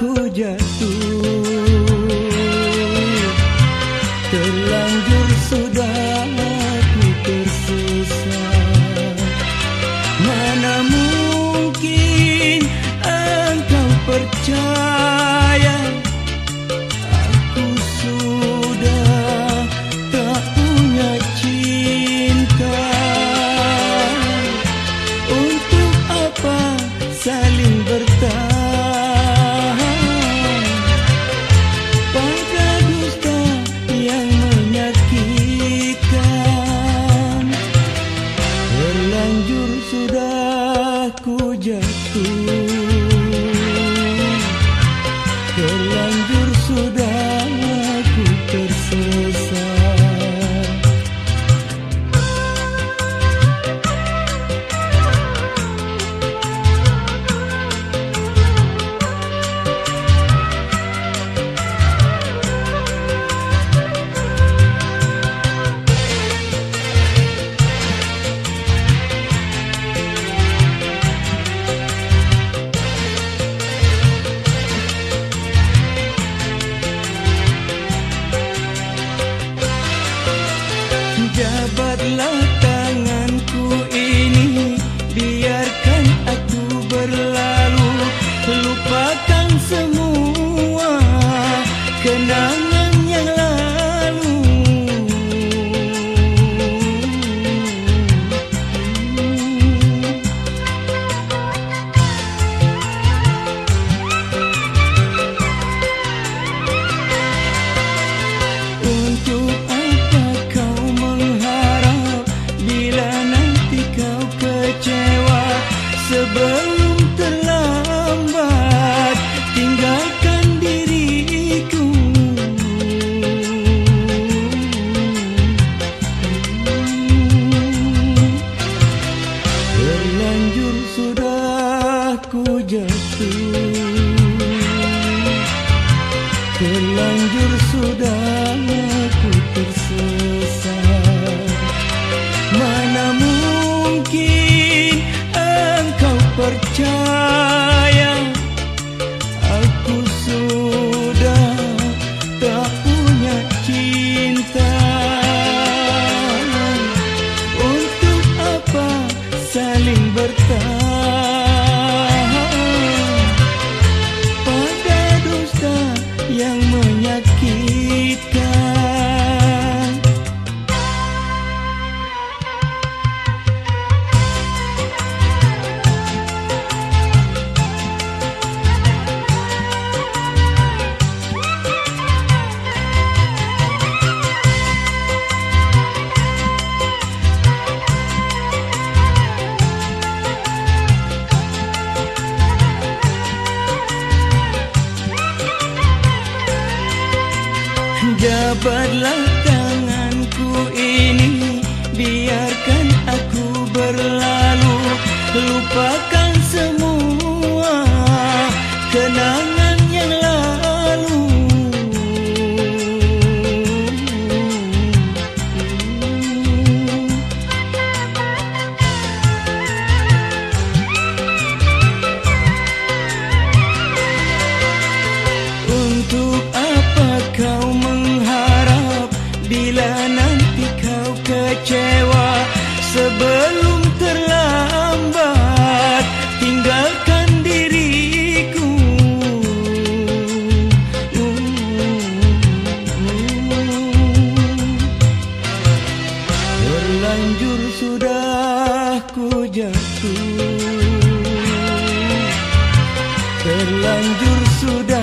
aku jatuh. Terlanjur sudah aku tersesat Mana mungkin engkau percaya? Terlanjur sudah Terlanjur sudah ku jatuh. Terlanjur sudah Jabatlah tanganku ini Biarkan aku berlalu. Lupakan kecewa Sebelum terlambat. Tinggalkan diriku. Terlanjur sudah ku jatuh. Terlanjur sudah